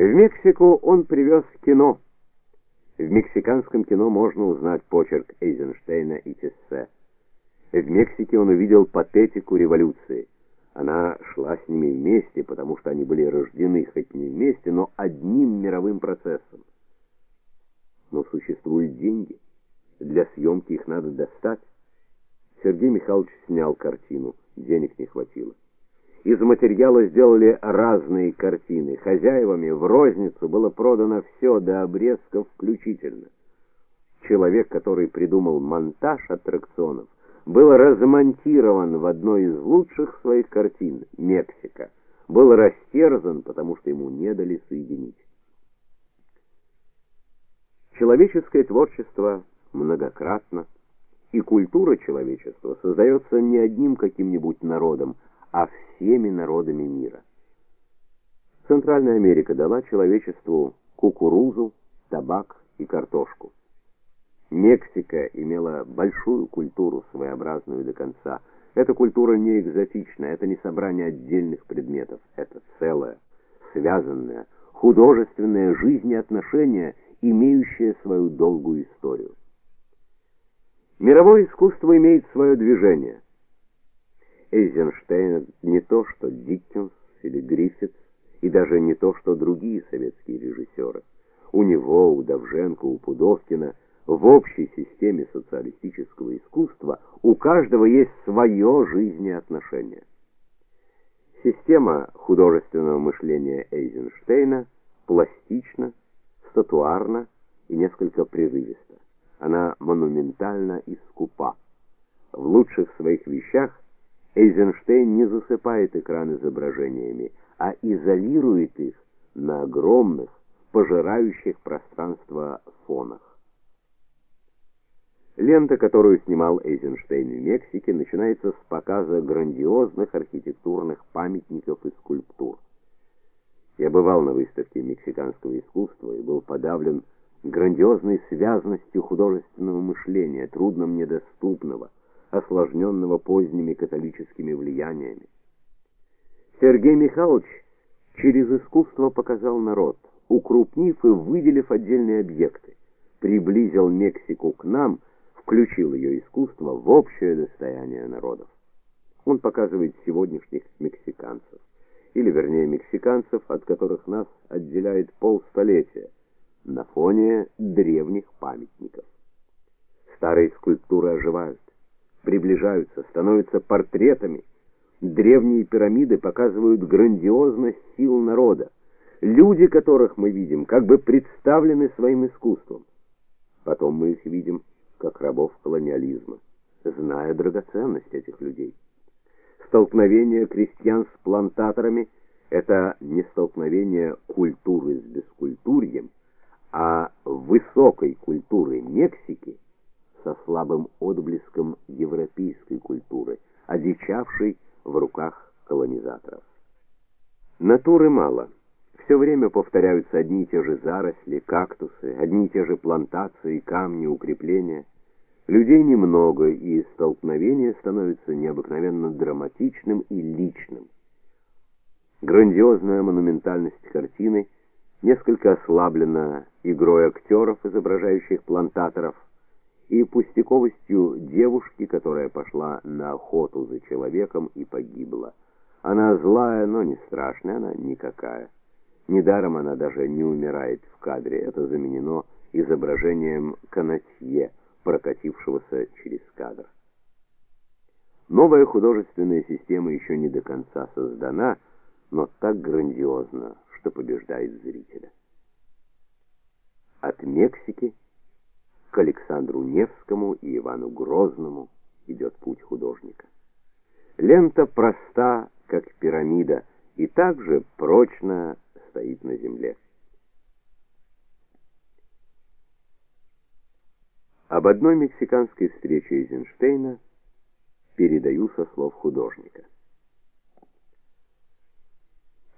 В Мексику он привез кино. В мексиканском кино можно узнать почерк Эйзенштейна и Тессе. В Мексике он увидел патетику революции. Она шла с ними вместе, потому что они были рождены хоть не вместе, но одним мировым процессом. Но существуют деньги. Для съемки их надо достать. Сергей Михайлович снял картину, денег не хватило. Из материала сделали разные картины. Хозяевами в розницу было продано все до обрезков включительно. Человек, который придумал монтаж аттракционов, был размонтирован в одной из лучших своих картин Мексика. Был растерзан, потому что ему не дали соединить. Человеческое творчество многократно, и культура человечества создается не одним каким-нибудь народом, а всеми народами мира. Центральная Америка дала человечеству кукурузу, табак и картошку. Мексика имела большую культуру, своеобразную до конца. Эта культура не экзотичная, это не собрание отдельных предметов, это целое, связанное, художественное жизнеотношение, имеющее свою долгую историю. Мировое искусство имеет свое движение – Эйзенштейн не то, что Диккенс или Гриффитс, и даже не то, что другие советские режиссеры. У него, у Давженко, у Пудовкина в общей системе социалистического искусства у каждого есть свое жизнеотношение. Система художественного мышления Эйзенштейна пластична, статуарна и несколько прерывиста. Она монументальна и скупа. В лучших своих вещах Эйзенштейн не засыпает экран изображениями, а изолирует их на огромных, пожирающих пространство фонах. Лента, которую снимал Эйзенштейн в Мексике, начинается с показа грандиозных архитектурных памятников и скульптур. Я бывал на выставке мексиканского искусства и был подавлен грандиозной связностью художественного мышления, трудно мне доступного осложненного поздними католическими влияниями. Сергей Михайлович через искусство показал народ, укрупнив и выделив отдельные объекты, приблизил Мексику к нам, включил ее искусство в общее достояние народов. Он показывает сегодняшних мексиканцев, или вернее мексиканцев, от которых нас отделяет полстолетия, на фоне древних памятников. Старые скульптуры оживают приближаются, становятся портретами. Древние пирамиды показывают грандиозность сил народа. Люди, которых мы видим, как бы представлены своим искусством. Потом мы их видим как рабов колониализма, зная драгоценность этих людей. Столкновение крестьян с плантаторами это не столкновение культуры с бескультурьем, а высокой культуры Мексики со слабым отблеском европейской культуры, одичавшей в руках колонизаторов. Натуры мало. Все время повторяются одни и те же заросли, кактусы, одни и те же плантации, камни, укрепления. Людей немного, и столкновение становится необыкновенно драматичным и личным. Грандиозная монументальность картины несколько ослаблена игрой актеров, изображающих плантаторов, и пустяковостью девушки, которая пошла на охоту за человеком и погибла. Она злая, но не страшная, она никакая. Недаром она даже не умирает в кадре. Это заменено изображением канатье, прокатившегося через кадр. Новая художественная система еще не до конца создана, но так грандиозна, что побеждает зрителя. От Мексики к Александру Невскому и Ивану Грозному идет путь художника. Лента проста, как пирамида, и также прочно стоит на земле. Об одной мексиканской встрече Эйзенштейна передаю со слов художника.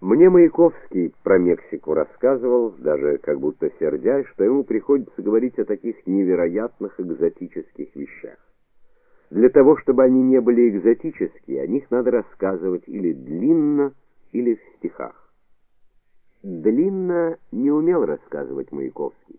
Мне Маяковский про Мексику рассказывал, даже как будто сердясь, что ему приходится говорить о таких невероятных экзотических вещах. Для того, чтобы они не были экзотические, о них надо рассказывать или длинно, или в стихах. Длинно не умел рассказывать Маяковский.